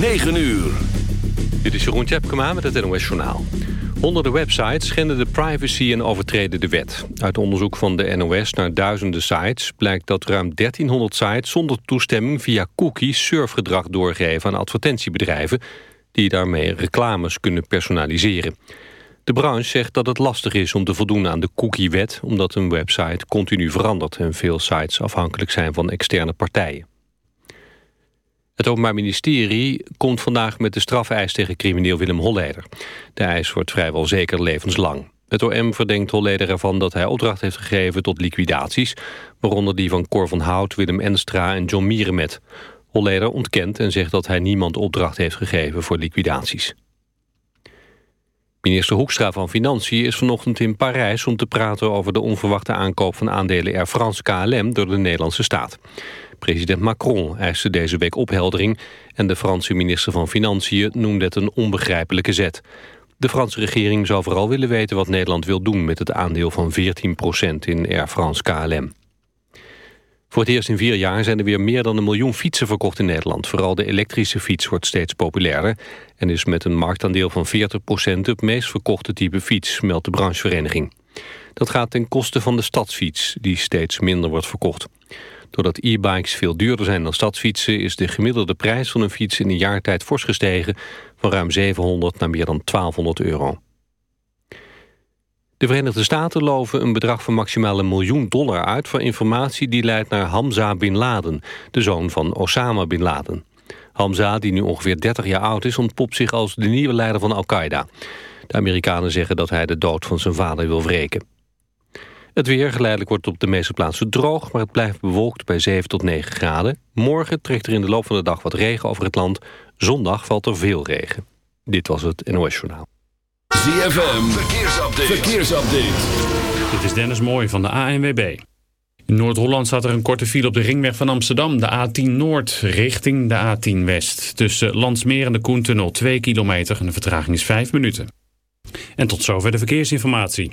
9 uur. Dit is Jeroen Tjepkema met het NOS Journaal. Honderden websites schenden de privacy en overtreden de wet. Uit onderzoek van de NOS naar duizenden sites... blijkt dat ruim 1300 sites zonder toestemming via cookies... surfgedrag doorgeven aan advertentiebedrijven... die daarmee reclames kunnen personaliseren. De branche zegt dat het lastig is om te voldoen aan de cookiewet... omdat een website continu verandert... en veel sites afhankelijk zijn van externe partijen. Het Openbaar Ministerie komt vandaag met de strafeis tegen crimineel Willem Holleder. De eis wordt vrijwel zeker levenslang. Het OM verdenkt Holleder ervan dat hij opdracht heeft gegeven tot liquidaties... waaronder die van Cor van Hout, Willem Enstra en John Mierenmet. Holleder ontkent en zegt dat hij niemand opdracht heeft gegeven voor liquidaties. Minister Hoekstra van Financiën is vanochtend in Parijs... om te praten over de onverwachte aankoop van aandelen Air France KLM... door de Nederlandse staat. President Macron eiste deze week opheldering... en de Franse minister van Financiën noemde het een onbegrijpelijke zet. De Franse regering zou vooral willen weten wat Nederland wil doen... met het aandeel van 14% in Air France KLM. Voor het eerst in vier jaar zijn er weer meer dan een miljoen fietsen verkocht in Nederland. Vooral de elektrische fiets wordt steeds populairder... en is met een marktaandeel van 40% het meest verkochte type fiets... meldt de branchevereniging. Dat gaat ten koste van de stadsfiets, die steeds minder wordt verkocht. Doordat e-bikes veel duurder zijn dan stadsfietsen... is de gemiddelde prijs van een fiets in een jaar tijd fors gestegen... van ruim 700 naar meer dan 1200 euro. De Verenigde Staten loven een bedrag van maximaal een miljoen dollar uit... voor informatie die leidt naar Hamza Bin Laden, de zoon van Osama Bin Laden. Hamza, die nu ongeveer 30 jaar oud is, ontpopt zich als de nieuwe leider van Al-Qaeda. De Amerikanen zeggen dat hij de dood van zijn vader wil wreken. Het weer geleidelijk wordt op de meeste plaatsen droog... maar het blijft bewolkt bij 7 tot 9 graden. Morgen trekt er in de loop van de dag wat regen over het land. Zondag valt er veel regen. Dit was het NOS Journaal. ZFM, verkeersupdate. verkeersupdate. Dit is Dennis Mooij van de ANWB. In Noord-Holland staat er een korte file op de ringweg van Amsterdam. De A10 Noord richting de A10 West. Tussen Landsmeer en de Koentunnel 2 kilometer en de vertraging is 5 minuten. En tot zover de verkeersinformatie.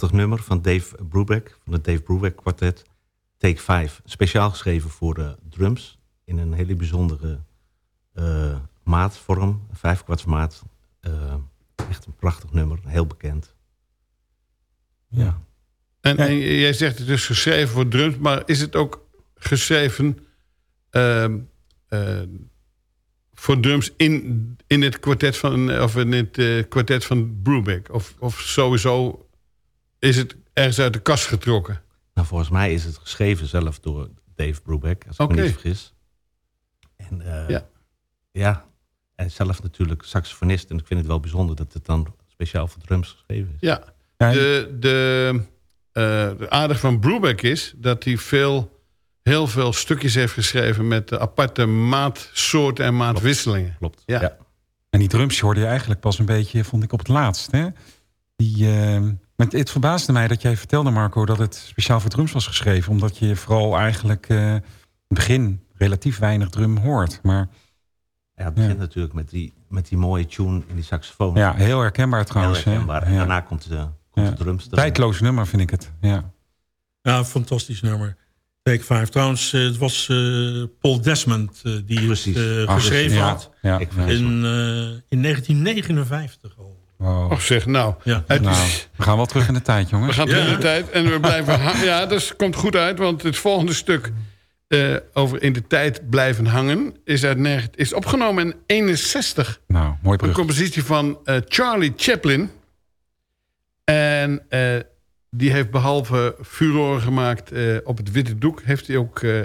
Prachtig nummer van Dave Brubeck, van het Dave Brubeck kwartet. Take 5, speciaal geschreven voor de drums. In een hele bijzondere uh, maatvorm, vijfkwartsmaat. Uh, echt een prachtig nummer, heel bekend. Ja. En, en, jij zegt het is geschreven voor drums, maar is het ook geschreven uh, voor drums in, in het kwartet van, of in het uh, kwartet van Brubeck? Of, of sowieso is het ergens uit de kast getrokken? Nou, volgens mij is het geschreven zelf door Dave Brubeck, als ik me niet vergis. En uh, ja. ja, en zelf natuurlijk saxofonist. En ik vind het wel bijzonder dat het dan speciaal voor drums geschreven is. Ja, de, de, uh, de aardig van Brubeck is dat hij veel heel veel stukjes heeft geschreven... met aparte maatsoorten en maatwisselingen. Klopt, ja. En die drums hoorde je eigenlijk pas een beetje, vond ik, op het laatst. Hè? Die, uh, het, het verbaasde mij dat jij vertelde, Marco, dat het speciaal voor drums was geschreven. Omdat je vooral eigenlijk uh, in het begin relatief weinig drum hoort. Maar, ja, het begint natuurlijk met die, met die mooie tune in die saxofoon. Ja, heel herkenbaar trouwens. Heel herkenbaar. En daarna komt de, komt de drums. Tijdloos nummer vind ik het, ja. Ja, fantastisch nummer. Take 5. Trouwens, het was uh, Paul Desmond uh, die Precies. het uh, geschreven ja, had. Ja, in, in 1959 al. Wow. Och zeg, nou, ja. het nou, is, we gaan wel terug in de tijd, jongens. We gaan terug in de tijd en we blijven Ja, dat komt goed uit, want het volgende stuk over in de tijd blijven hangen... is, uit, is opgenomen in 61. Nou, mooi brug. Een compositie van Charlie Chaplin. En die heeft behalve furoren gemaakt uh, op het witte doek... heeft hij ook uh,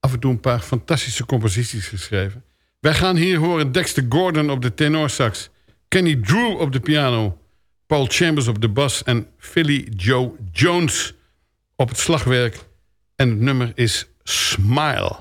af en toe een paar fantastische composities geschreven. Wij gaan hier horen Dexter Gordon op de tenorsax... Kenny Drew op de piano... Paul Chambers op de bas en Philly Joe Jones op het slagwerk. En het nummer is Smile.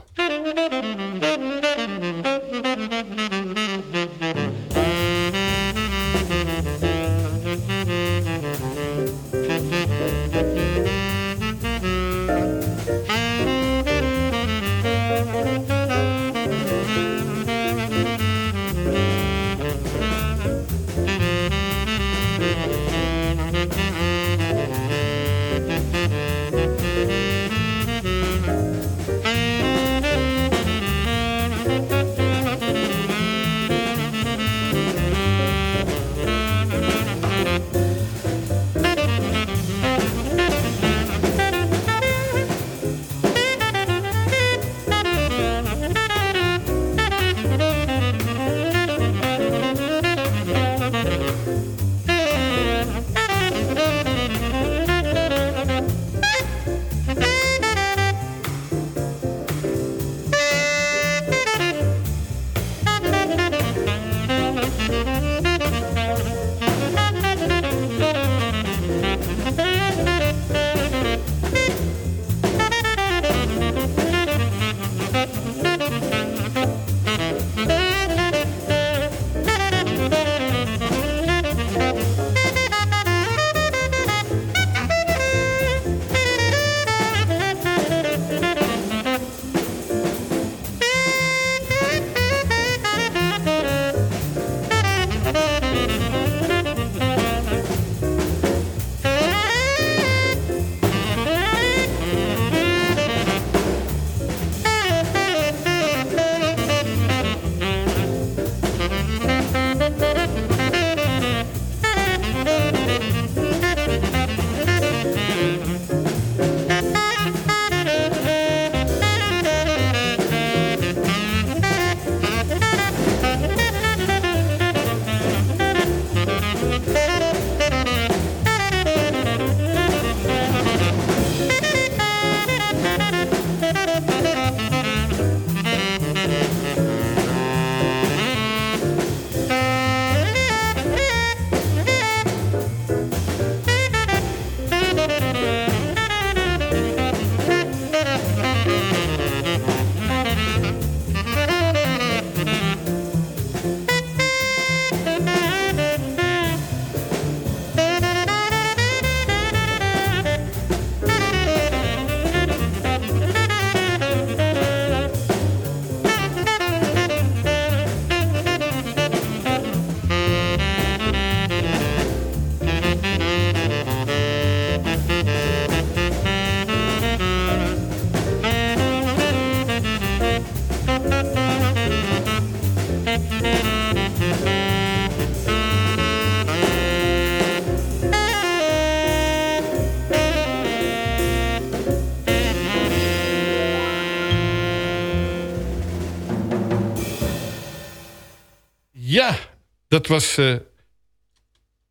Dat was uh,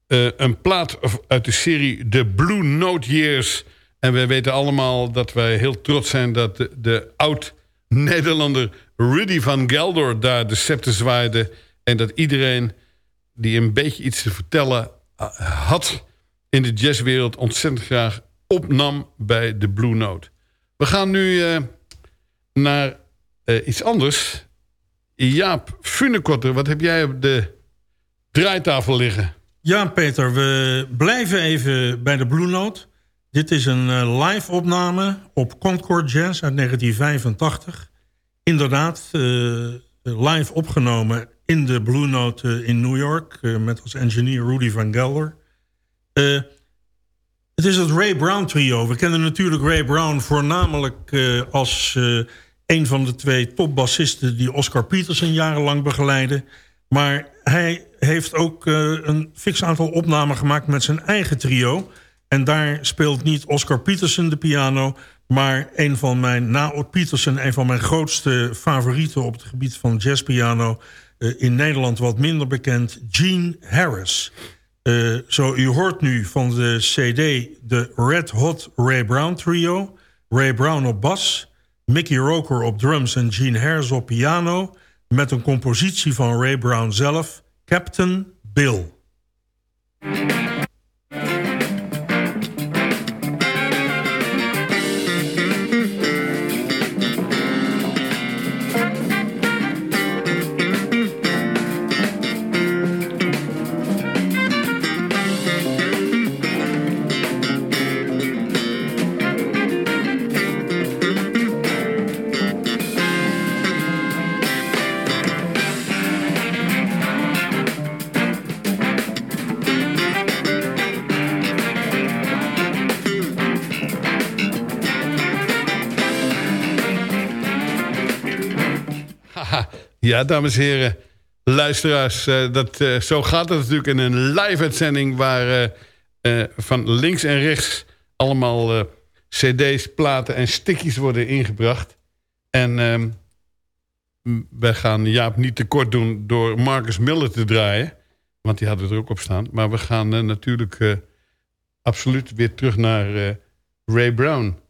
uh, een plaat uit de serie The Blue Note Years. En wij weten allemaal dat wij heel trots zijn... dat de, de oud-Nederlander Rudy van Gelder daar de scepter zwaaide... en dat iedereen die een beetje iets te vertellen uh, had... in de jazzwereld ontzettend graag opnam bij de Blue Note. We gaan nu eh, naar eh, iets anders. Jaap Funekotter, wat heb jij op de draaitafel liggen? Ja, Peter, we blijven even bij de Blue Note. Dit is een uh, live opname op Concord Jazz uit 1985. Inderdaad, live opgenomen in de Blue Note in New York... met als engineer Rudy van Gelder. Het is het Ray Brown trio. We kennen natuurlijk Ray Brown voornamelijk als een van de twee topbassisten... die Oscar Peterson jarenlang begeleidde. Maar hij heeft ook uh, een fix aantal opnamen gemaakt met zijn eigen trio. En daar speelt niet Oscar Peterson de piano... maar een van mijn, na Peterson, een van mijn grootste favorieten... op het gebied van jazzpiano in Nederland wat minder bekend... Gene Harris... Uh, zo, u hoort nu van de CD de Red Hot Ray Brown Trio. Ray Brown op bas, Mickey Roker op drums en Gene Harris op piano... met een compositie van Ray Brown zelf, Captain Bill. Dames en heren, luisteraars. Uh, dat, uh, zo gaat het natuurlijk in een live-uitzending... waar uh, van links en rechts allemaal cd's, platen en stickies worden ingebracht. En ehm, wij gaan Jaap niet tekort doen door Marcus Miller te draaien. Want die hadden er ook op staan. Maar we gaan natuurlijk absoluut weer terug naar Ray Brown...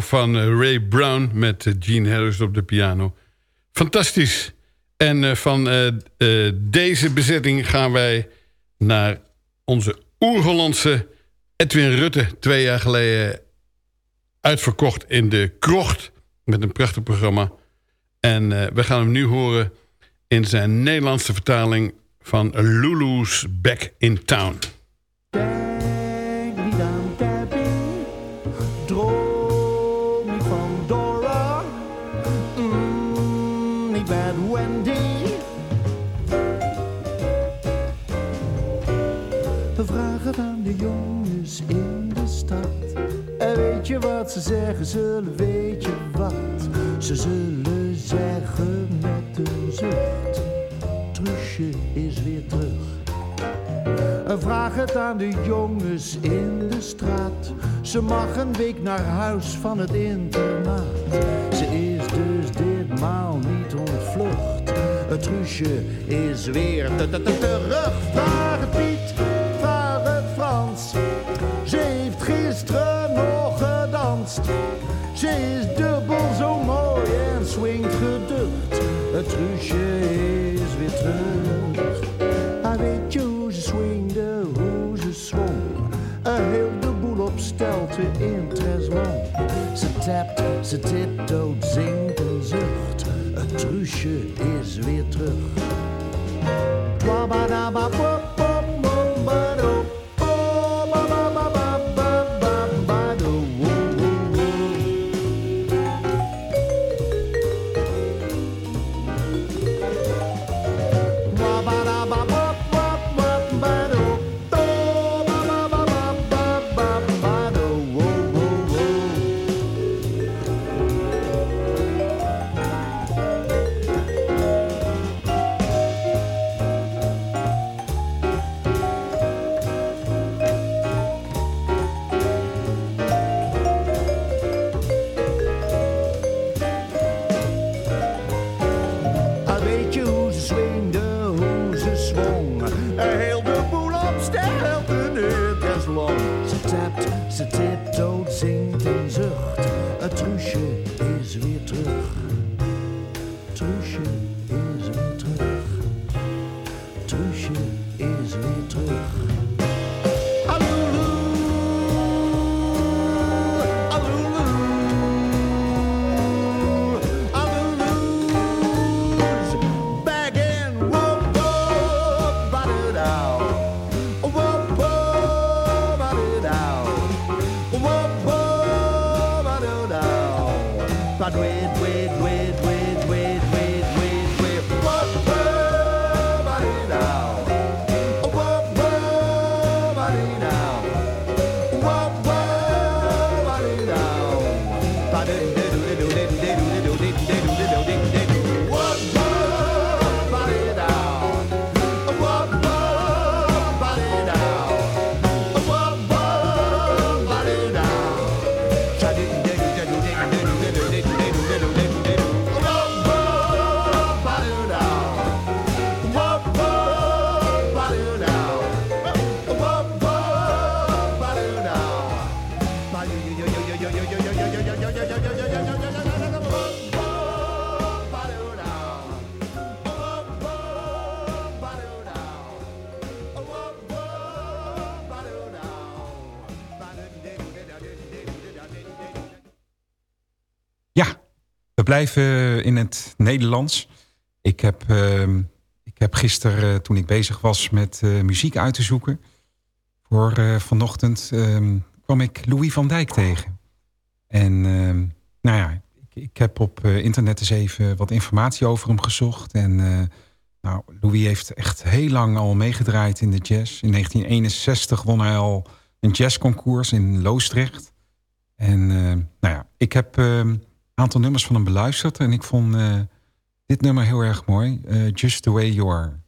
Van eh, Ray Brown met eh, Gene Harris op de piano. Fantastisch. En eh, van deze bezetting gaan wij naar onze oer-Hollandse Edwin Rutte. Twee jaar geleden uitverkocht in de krocht. Met een prachtig programma. En we gaan hem nu horen in zijn Nederlandse vertaling van Lulu's Back in Town. Wat ze zeggen zullen, weet je wat? Ze zullen zeggen met een zucht. Trusje is weer terug. En vraag het aan de jongens in de straat. Ze mag een week naar huis van het internaat. Ze is dus ditmaal niet ontvlucht. Het Trusje is weer terug. Vraag ze is dubbel zo mooi en swingt geducht. Het truusje is weer terug. Hij weet je hoe ze swingde, hoe ze zwong. Een heel de boel op stelte in Treslong. Ze tapt, ze tiptoot, zingt en zucht. Het truusje is weer terug. Blijven in het Nederlands. Ik heb, uh, ik heb gisteren, toen ik bezig was met uh, muziek uit te zoeken... voor uh, vanochtend ehm, kwam ik Louis van Dijk tegen. En ehm, nou ja, ik, ik heb op internet eens even wat informatie over hem gezocht. En nou, Louis heeft echt heel lang al meegedraaid in de jazz. In 1961 won hij al een jazzconcours in Loosdrecht. En nou ja, ik heb aantal nummers van hem beluisterd. En ik vond uh, dit nummer heel erg mooi. Uh, Just the Way You Are.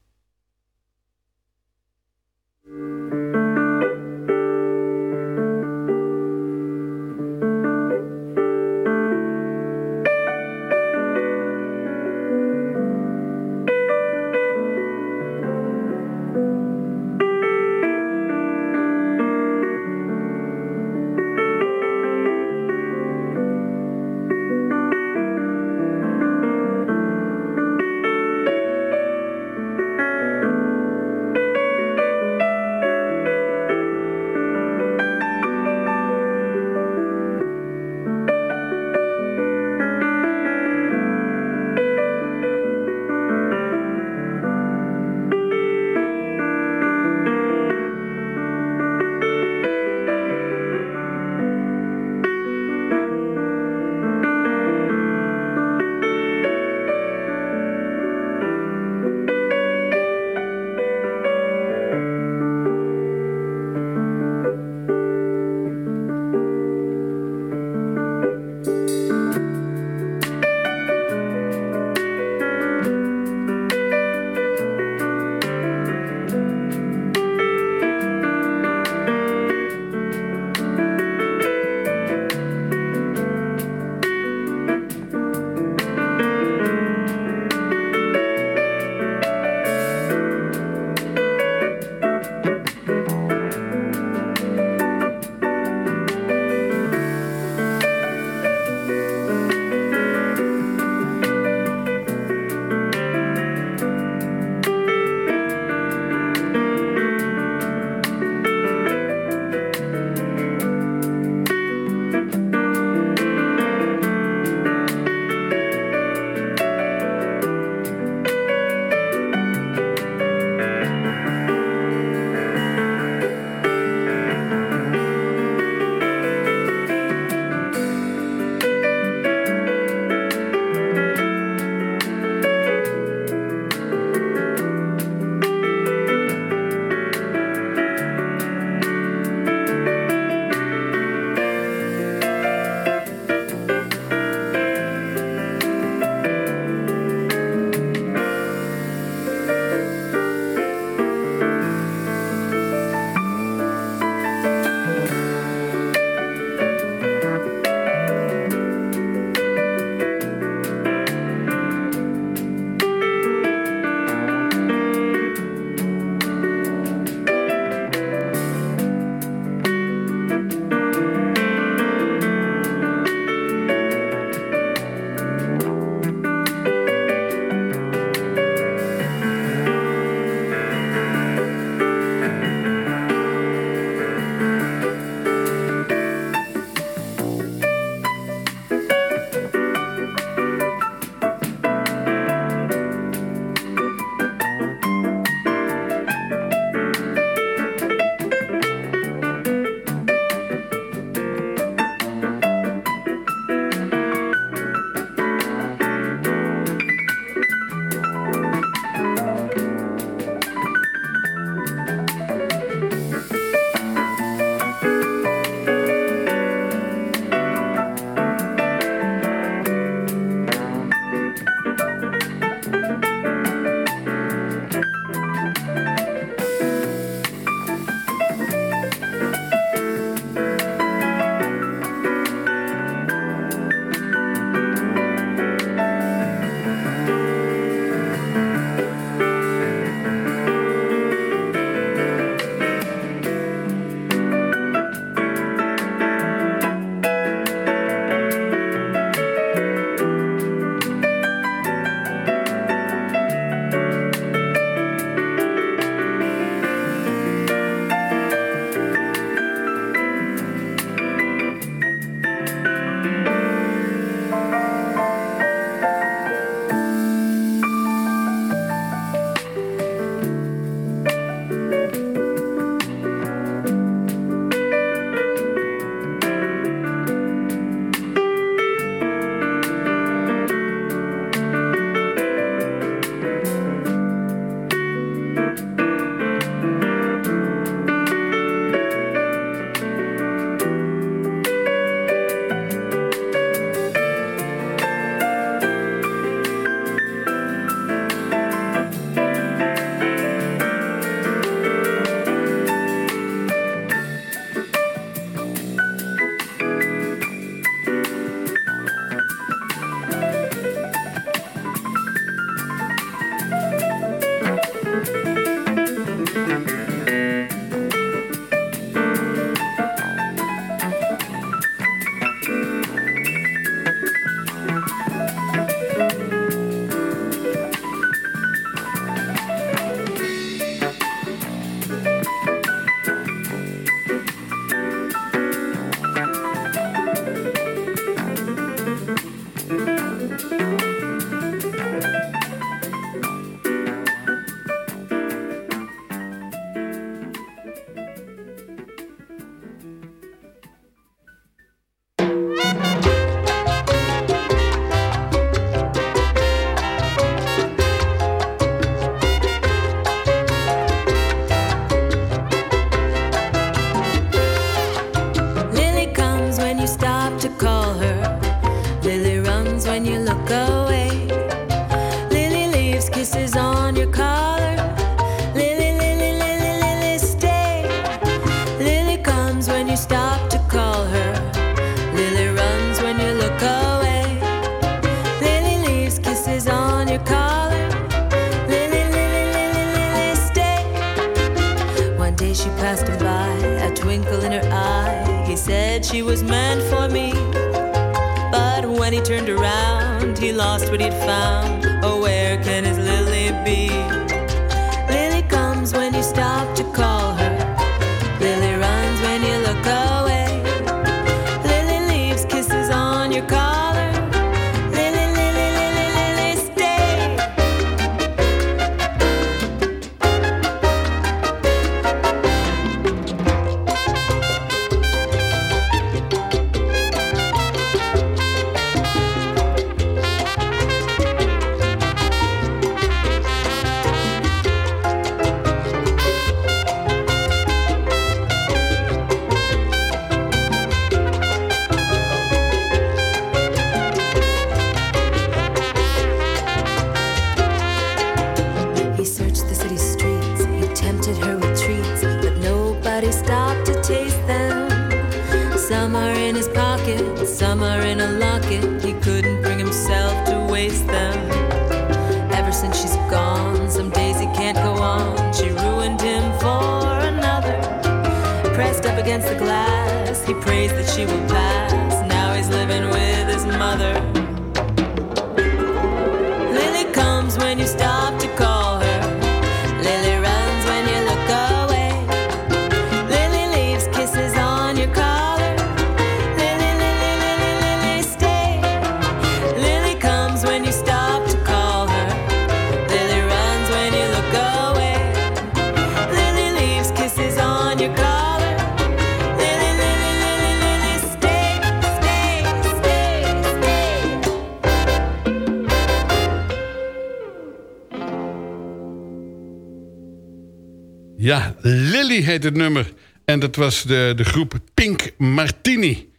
Dat was de, de groep Pink Martini.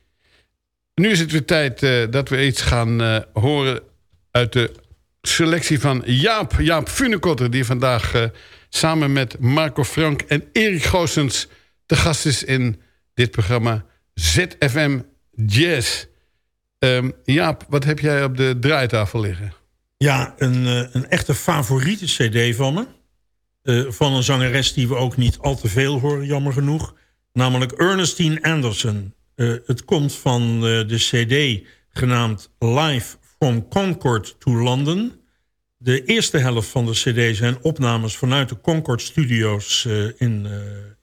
Nu is het weer tijd eh, dat we iets gaan eh, horen uit de selectie van Jaap. Jaap Funekotter, die vandaag eh, samen met Marco Frank en Erik Goossens... te gast is in dit programma ZFM Jazz. Ehm, Jaap, wat heb jij op de draaitafel liggen? Ja, een, een echte favoriete cd van me. Van een zangeres die we ook niet al te veel horen, jammer genoeg. Namelijk Ernestine Anderson. Eh, het komt van eh, de cd genaamd Live from Concord to London. De eerste helft van de cd zijn opnames vanuit de Concord Studios eh, in,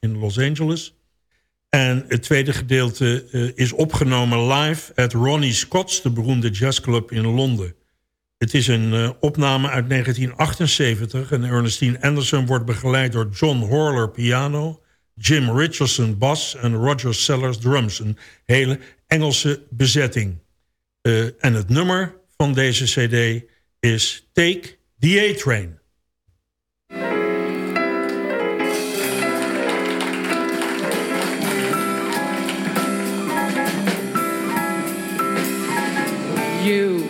in Los Angeles. En het tweede gedeelte is opgenomen live at Ronnie Scott's, de beroemde jazzclub in Londen. Het is een opname uit 1978 en Ernestine Anderson wordt begeleid door John Horler piano, Jim Richardson bas en Roger Sellers drums. Een hele Engelse bezetting. Eh, en het nummer van deze cd is Take the A-Train. You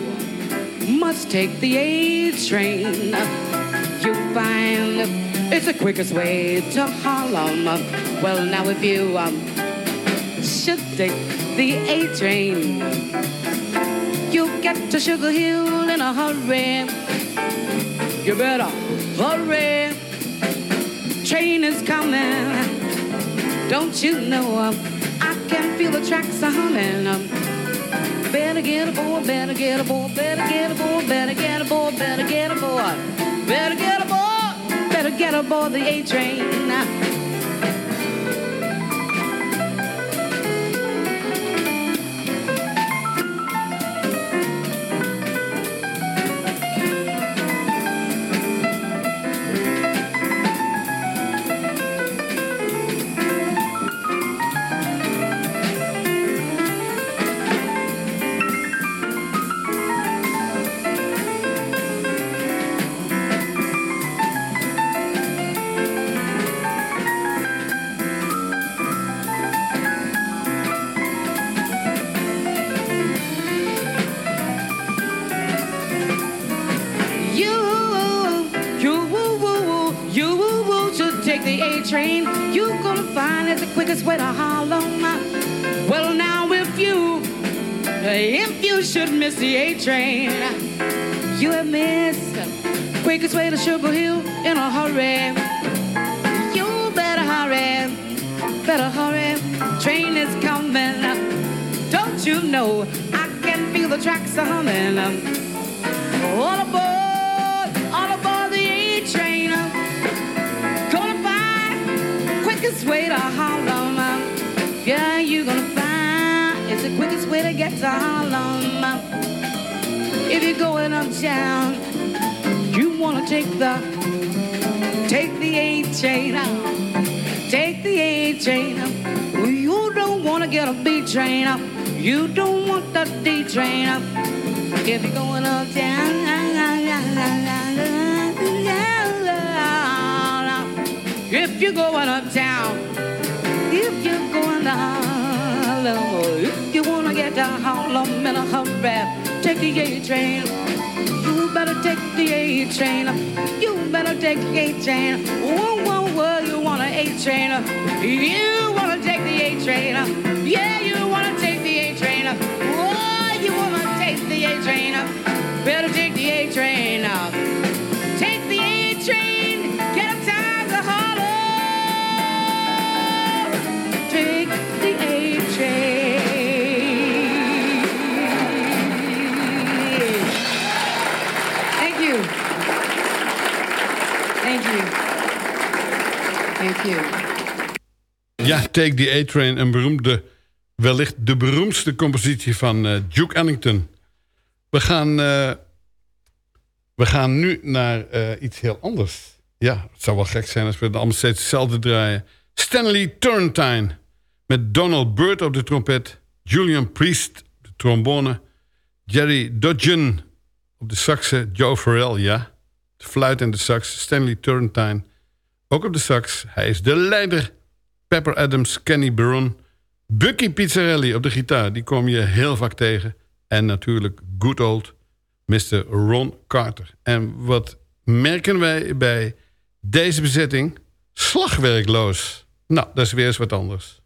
must take the A train. You find it's the quickest way to Harlem. Well, now if you um, should take the A train, you'll get to Sugar Hill in a hurry. You better hurry. Train is coming. Don't you know? um, I can feel the tracks a humming. um, Better get aboard, better get aboard, better get aboard, better get aboard, better get aboard, better get aboard, better get aboard the A train. take should miss the A train, you have missed quickest way to Sugar Hill in a hurry. You better hurry, better hurry. Train is coming. Don't you know I can feel the tracks a humming? All aboard, all aboard the A train. Gonna find quickest way to Harlem. Yeah, you're gonna find it's the quickest way to get to Harlem. Uptown, you wanna take the take the A train. Up, take the A train. Up. You don't wanna get a B train. Up. You don't want the D train. Up. If you're going uptown. If you're going uptown, if you're going Harlem, if you wanna get to Harlem in a hurry, take the A train. You better take the A train. You better take the A train. Whoa, whoa, whoa, you want an A train? You wanna Ja, Take the A-Train, een beroemde, wellicht de beroemdste compositie van eh, Duke Ellington. We gaan, eh, we gaan nu naar eh, iets heel anders. Ja, het zou wel gek zijn als we het allemaal steeds hetzelfde draaien. Stanley Turrentine met Donald Byrd op de trompet... Julian Priest de trombone... Jerry Dudgeon op de saxen... Joe Farrell, ja, de fluit en de sax... Stanley Turrentine, ook op de sax. Hij is de leider... Pepper Adams, Kenny Barron... Bucky Pizzarelli op de gitaar, die kom je heel vaak tegen. En natuurlijk good old Mr. Ron Carter. En wat merken wij bij deze bezetting? Slagwerkloos. Nou, dat is weer eens wat anders.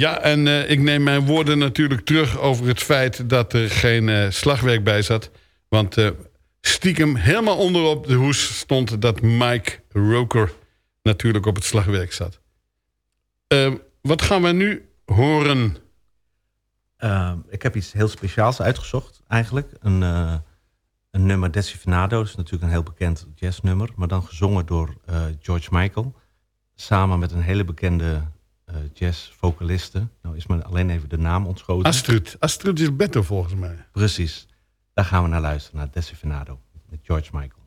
Ja, en eh, ik neem mijn woorden natuurlijk terug over het feit dat er geen eh, slagwerk bij zat. Want eh, stiekem helemaal onderop de hoes stond dat Mike Roker natuurlijk op het slagwerk zat. Eh, wat gaan we nu horen? Uh, ik heb iets heel speciaals uitgezocht, eigenlijk. Een, een nummer Decifenado. Dat is natuurlijk een heel bekend jazznummer. Maar dan gezongen door George Michael. Samen met een hele bekende jazzvocaliste. Nou is me alleen even de naam ontschoten. Astrid. Astrid Gilberto volgens mij. Precies. Daar gaan we naar luisteren. Naar Decifenado. Met George Michael.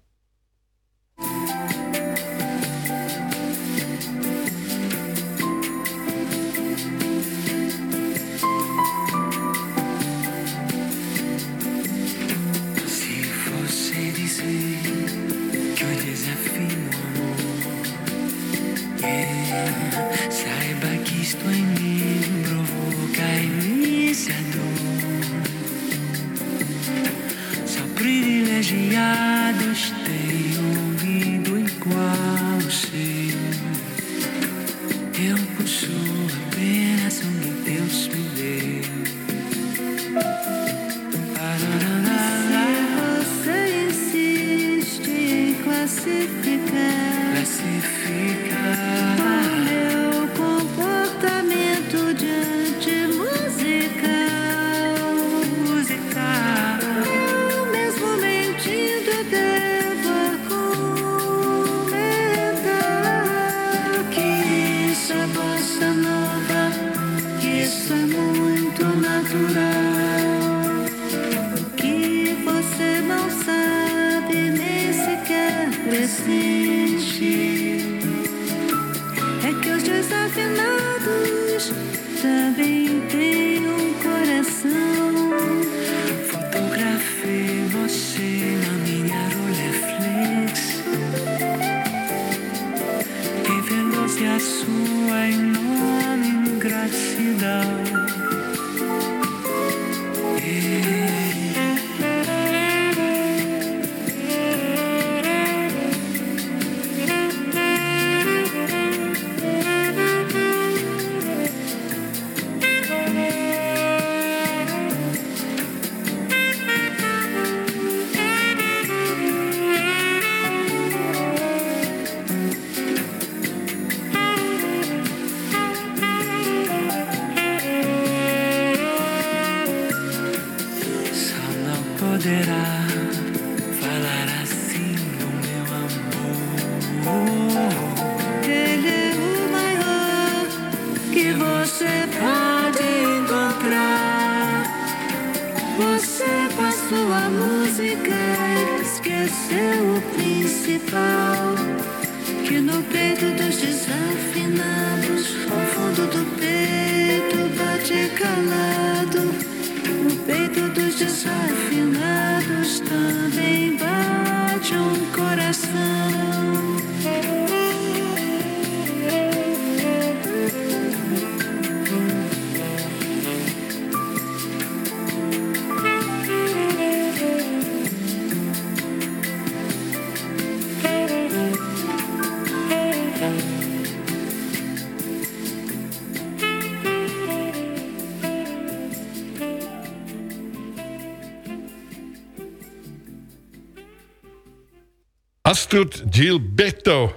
Astrid Gilberto.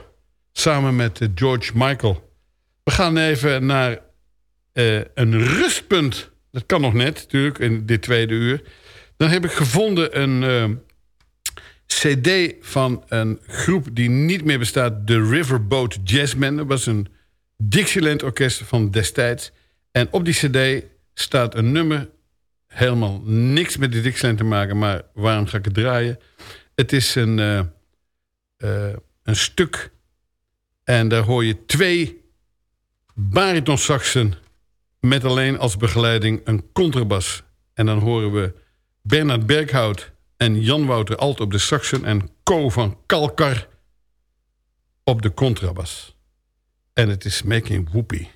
Samen met eh, George Michael. We gaan even naar eh, een rustpunt. Dat kan nog net, natuurlijk, in dit tweede uur. Dan heb ik gevonden een eh, cd van een groep die niet meer bestaat. De Riverboat Jazzmen. Dat was een Dixieland orkest van destijds. En op die cd staat een nummer... helemaal niks met de Dixieland te maken... maar waarom ga ik het draaien? Het is een... eh, een stuk. En daar hoor je twee baritonsaxen met alleen als begeleiding een contrabas. En dan horen we Bernard Berghout en Jan Wouter Alt op de saxen... en Co van Kalkar op de contrabas. En het is Making Whoopie.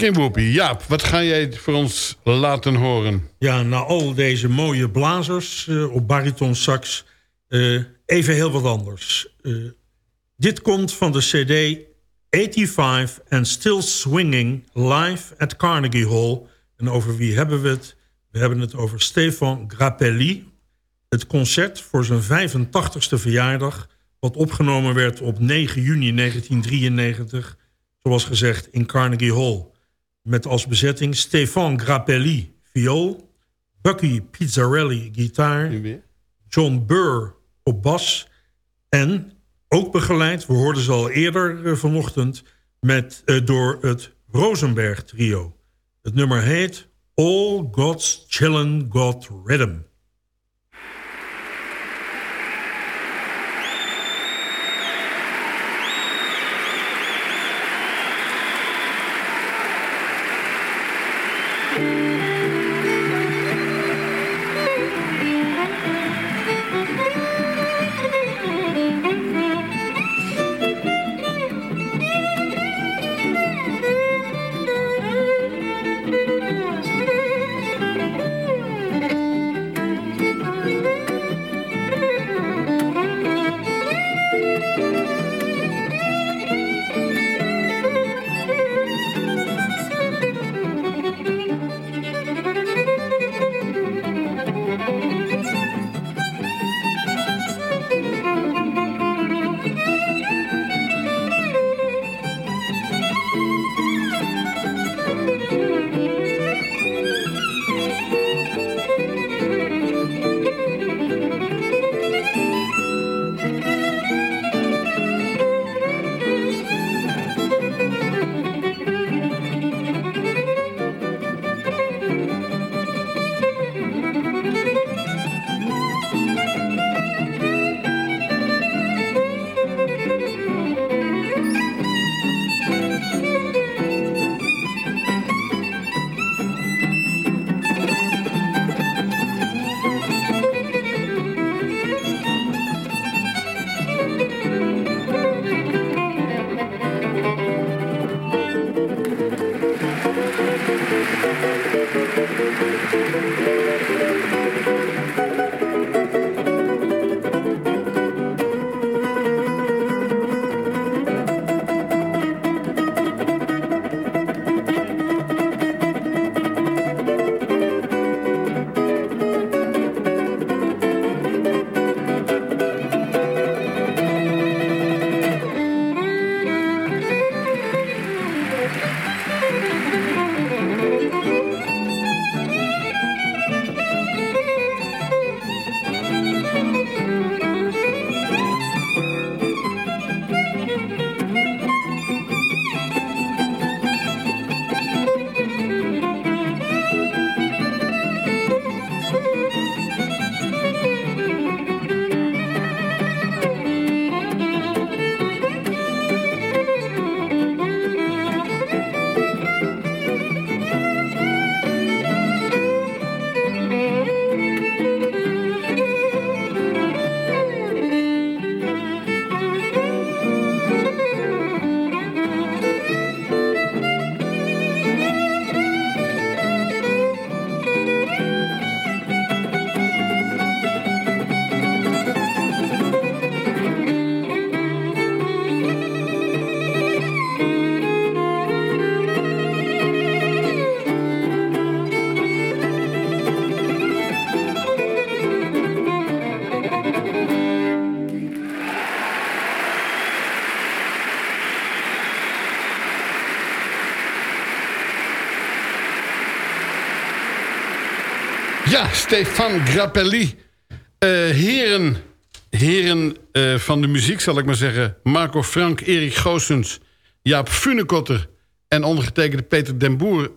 Whoopi. Jaap, wat ga jij voor ons laten horen? Ja, na al deze mooie blazers uh, op bariton sax... Uh, even heel wat anders. Uh, dit komt van de cd 85 and Still Swinging live at Carnegie Hall. En over wie hebben we het? We hebben het over Stefan Grappelli. Het concert voor zijn 85ste verjaardag... wat opgenomen werd op 9 juni 1993... zoals gezegd in Carnegie Hall met als bezetting Stefan Grappelli, viool... Bucky Pizzarelli, gitaar... John Burr op bas... en ook begeleid, we hoorden ze al eerder uh, vanochtend... Met, uh, door het Rosenberg trio. Het nummer heet All God's Chillin' Got Rhythm. Stefan Grappelli. Eh, heren heren eh, van de muziek, zal ik maar zeggen. Marco Frank, Erik Goossens, Jaap Funekotter... en ondergetekende Peter den Boer.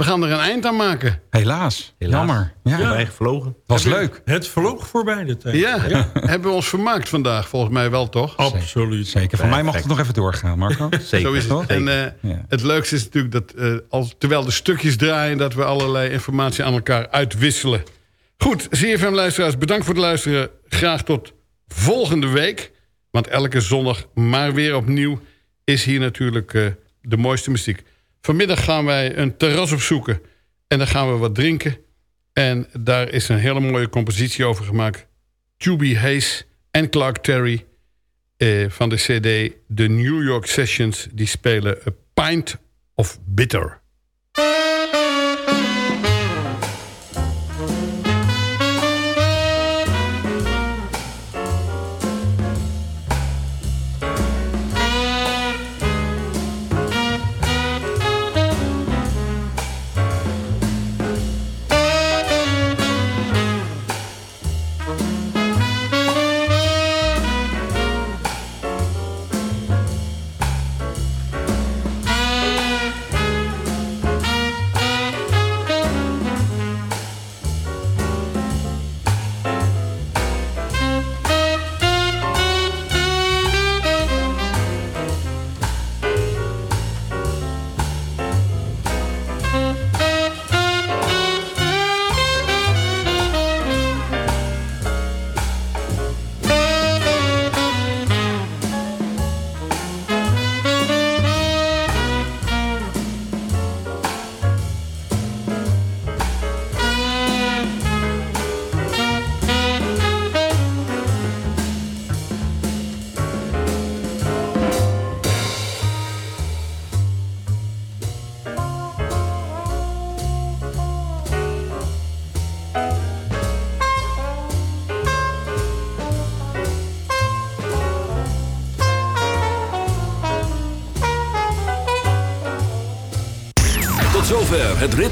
We gaan er een eind aan maken. Helaas, jammer. Ja. Wij gevlogen. Was Heb leuk. Het vloog voorbij de tijd. Ja, hebben we ons vermaakt vandaag, volgens mij wel, toch? Absoluut. Zeker. Van mij mag het nog even doorgaan, Marco. Zo is het. Toch? En eh, Ja. het leukste is natuurlijk dat eh, als, terwijl de stukjes draaien... dat we allerlei informatie aan elkaar uitwisselen. Goed, ZFM-luisteraars, bedankt voor het luisteren. Graag tot volgende week. Want elke zondag maar weer opnieuw is hier natuurlijk eh, de mooiste muziek. Vanmiddag gaan wij een terras opzoeken. En dan gaan we wat drinken. En daar is een hele mooie compositie over gemaakt. Tubby Hayes en Clark Terry eh, van de cd The New York Sessions. Die spelen A Pint of Bitter.